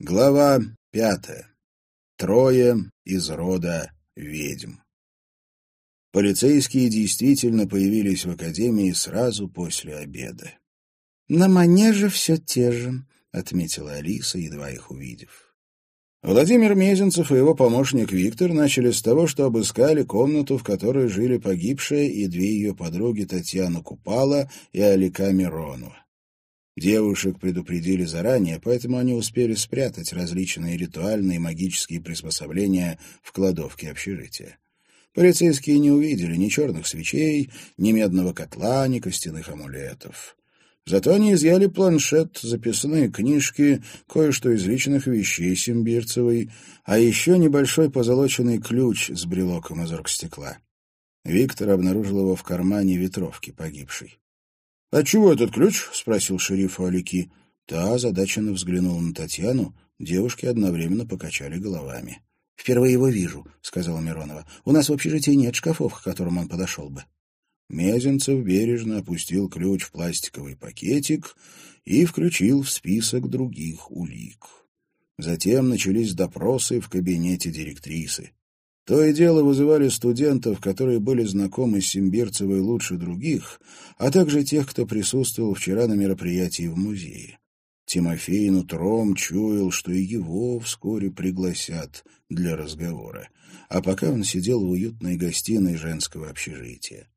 Глава пятая. Трое из рода ведьм. Полицейские действительно появились в академии сразу после обеда. «На манеже все те же», — отметила Алиса, едва их увидев. Владимир Мезенцев и его помощник Виктор начали с того, что обыскали комнату, в которой жили погибшая и две ее подруги Татьяна Купала и Алика Миронова. Девушек предупредили заранее, поэтому они успели спрятать различные ритуальные и магические приспособления в кладовке общежития. Полицейские не увидели ни черных свечей, ни медного котла, ни костяных амулетов. Зато они изъяли планшет, записные книжки, кое-что из личных вещей Симбирцевой, а еще небольшой позолоченный ключ с брелоком из оргстекла. Виктор обнаружил его в кармане ветровки погибшей. — А чего этот ключ? — спросил шериф у Алики. Та озадаченно взглянула на Татьяну, девушки одновременно покачали головами. — Впервые его вижу, — сказала Миронова. — У нас в общежитии нет шкафов, к которым он подошел бы. Мезенцев бережно опустил ключ в пластиковый пакетик и включил в список других улик. Затем начались допросы в кабинете директрисы. То и дело вызывали студентов, которые были знакомы с Симбирцевой лучше других, а также тех, кто присутствовал вчера на мероприятии в музее. Тимофей нутром чуял, что и его вскоре пригласят для разговора, а пока он сидел в уютной гостиной женского общежития.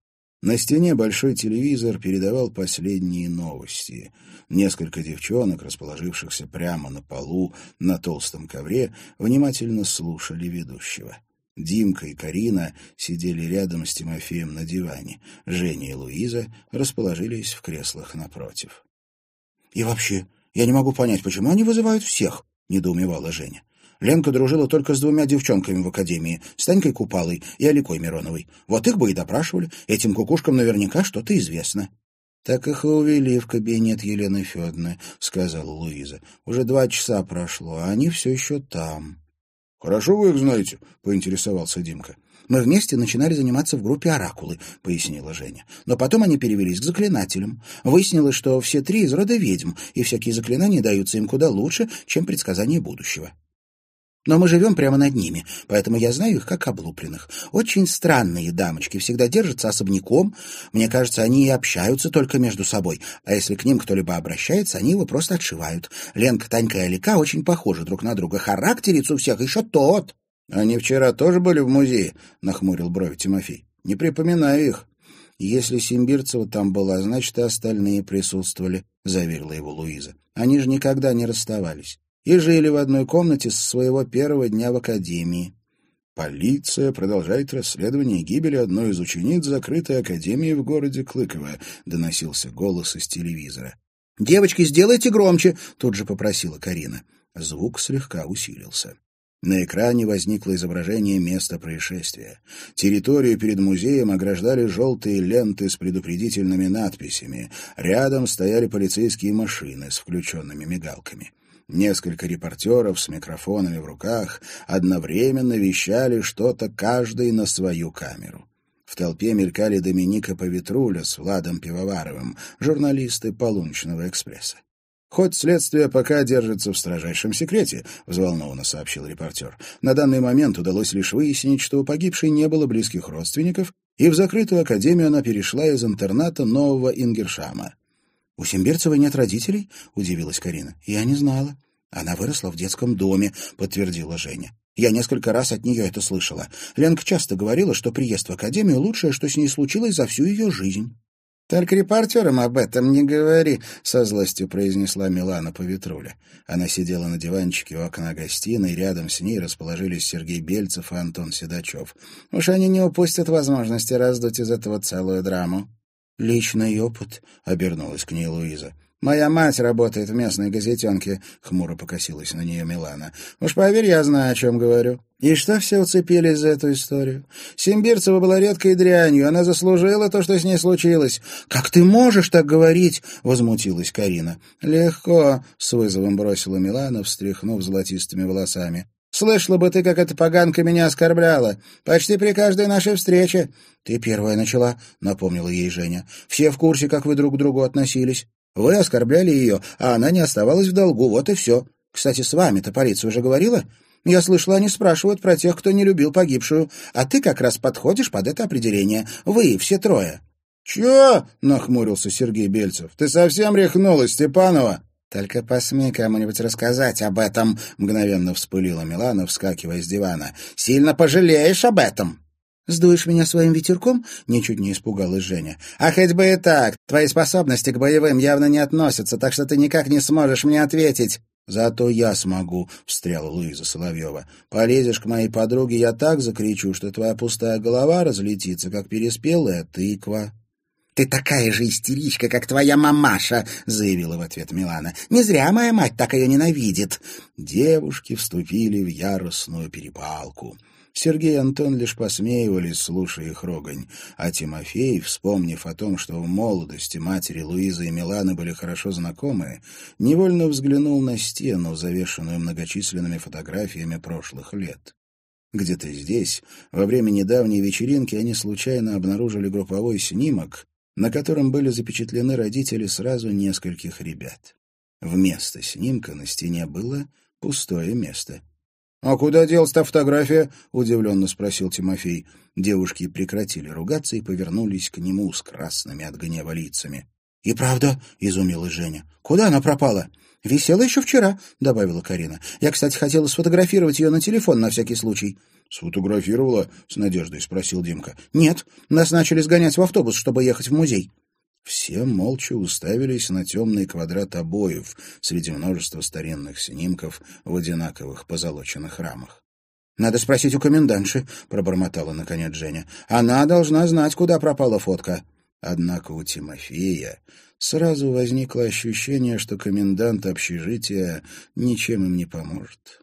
На стене большой телевизор передавал последние новости. Несколько девчонок, расположившихся прямо на полу на толстом ковре, внимательно слушали ведущего. Димка и Карина сидели рядом с Тимофеем на диване. Женя и Луиза расположились в креслах напротив. — И вообще, я не могу понять, почему они вызывают всех, — недоумевала Женя. Ленка дружила только с двумя девчонками в академии, с Танькой Купалой и Аликой Мироновой. Вот их бы и допрашивали. Этим кукушкам наверняка что-то известно. — Так их увели в кабинет Елены Федоровны, — сказала Луиза. — Уже два часа прошло, а они все еще там. «Хорошо вы их знаете», — поинтересовался Димка. «Мы вместе начинали заниматься в группе «Оракулы», — пояснила Женя. «Но потом они перевелись к заклинателям. Выяснилось, что все три из рода ведьм, и всякие заклинания даются им куда лучше, чем предсказания будущего». Но мы живем прямо над ними, поэтому я знаю их как облупленных. Очень странные дамочки, всегда держатся особняком. Мне кажется, они и общаются только между собой. А если к ним кто-либо обращается, они его просто отшивают. Ленка, Танька и Алика очень похожи друг на друга. Характерец у всех еще тот. — Они вчера тоже были в музее? — нахмурил брови Тимофей. — Не припоминаю их. — Если Симбирцева там была, значит, и остальные присутствовали, — заверила его Луиза. — Они же никогда не расставались и жили в одной комнате с своего первого дня в академии. «Полиция продолжает расследование гибели одной из учениц закрытой академии в городе Клыково», — доносился голос из телевизора. «Девочки, сделайте громче!» — тут же попросила Карина. Звук слегка усилился. На экране возникло изображение места происшествия. Территорию перед музеем ограждали желтые ленты с предупредительными надписями. Рядом стояли полицейские машины с включенными мигалками. Несколько репортеров с микрофонами в руках одновременно вещали что-то каждый на свою камеру. В толпе мелькали Доминика Поветруля с Владом Пивоваровым, журналисты «Полуночного экспресса». «Хоть следствие пока держится в строжайшем секрете», — взволнованно сообщил репортер. «На данный момент удалось лишь выяснить, что у погибшей не было близких родственников, и в закрытую академию она перешла из интерната нового Ингершама. «У Симбирцевой нет родителей?» — удивилась Карина. «Я не знала». «Она выросла в детском доме», — подтвердила Женя. «Я несколько раз от нее это слышала. Ленка часто говорила, что приезд в академию — лучшее, что с ней случилось за всю ее жизнь». «Только репортерам об этом не говори», — со злостью произнесла Милана Поветруля. Она сидела на диванчике у окна гостиной, рядом с ней расположились Сергей Бельцев и Антон Седачев. «Уж они не упустят возможности раздуть из этого целую драму». «Личный опыт», — обернулась к ней Луиза. «Моя мать работает в местной газетенке», — хмуро покосилась на нее Милана. «Уж поверь, я знаю, о чем говорю». И что все уцепились за эту историю? Симбирцева была редкой дрянью, она заслужила то, что с ней случилось. «Как ты можешь так говорить?» — возмутилась Карина. «Легко», — с вызовом бросила Милана, встряхнув золотистыми волосами. Слышала бы ты, как эта поганка меня оскорбляла. Почти при каждой нашей встрече. — Ты первая начала, — напомнила ей Женя. — Все в курсе, как вы друг к другу относились. Вы оскорбляли ее, а она не оставалась в долгу, вот и все. Кстати, с вами-то полиция уже говорила? Я слышала, они спрашивают про тех, кто не любил погибшую, а ты как раз подходишь под это определение. Вы, все трое». «Чё?» — нахмурился Сергей Бельцев. «Ты совсем рехнулась, Степанова?» «Только посмей кому-нибудь рассказать об этом», — мгновенно вспылила Милана, вскакивая с дивана. «Сильно пожалеешь об этом». «Сдуешь меня своим ветерком?» — ничуть не испугалась Женя. «А хоть бы и так. Твои способности к боевым явно не относятся, так что ты никак не сможешь мне ответить». «Зато я смогу», — встряла Луиза Соловьева. «Полезешь к моей подруге, я так закричу, что твоя пустая голова разлетится, как переспелая тыква». «Ты такая же истеричка, как твоя мамаша», — заявила в ответ Милана. «Не зря моя мать так ее ненавидит». Девушки вступили в яростную перепалку. Сергей и Антон лишь посмеивались, слушая их рогонь, а Тимофей, вспомнив о том, что в молодости матери Луизы и Миланы были хорошо знакомы, невольно взглянул на стену, завешенную многочисленными фотографиями прошлых лет. Где-то здесь, во время недавней вечеринки, они случайно обнаружили групповой снимок, на котором были запечатлены родители сразу нескольких ребят. Вместо снимка на стене было пустое место. «А куда делась та фотография?» — удивленно спросил Тимофей. Девушки прекратили ругаться и повернулись к нему с красными от гнева лицами. «И правда?» — изумилась Женя. «Куда она пропала?» «Висела еще вчера», — добавила Карина. «Я, кстати, хотела сфотографировать ее на телефон на всякий случай». «Сфотографировала?» — с надеждой спросил Димка. «Нет, нас начали сгонять в автобус, чтобы ехать в музей». Все молча уставились на темный квадрат обоев среди множества старинных снимков в одинаковых позолоченных рамах. «Надо спросить у комендантши», — пробормотала наконец Женя. «Она должна знать, куда пропала фотка». Однако у Тимофея сразу возникло ощущение, что комендант общежития ничем им не поможет.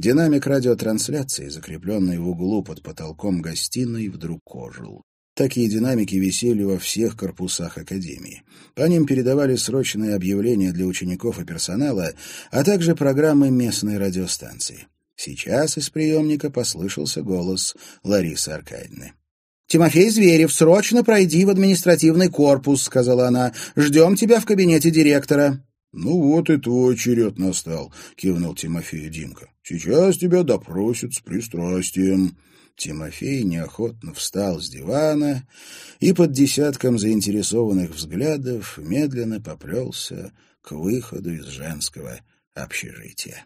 Динамик радиотрансляции, закрепленный в углу под потолком гостиной, вдруг ожил. Такие динамики висели во всех корпусах Академии. По ним передавали срочные объявления для учеников и персонала, а также программы местной радиостанции. Сейчас из приемника послышался голос Ларисы Аркадьевны. «Тимофей Зверев, срочно пройди в административный корпус», — сказала она. «Ждем тебя в кабинете директора». «Ну вот и твой черед настал», — кивнул Тимофею Димка. «Сейчас тебя допросят с пристрастием». Тимофей неохотно встал с дивана и под десятком заинтересованных взглядов медленно поплелся к выходу из женского общежития.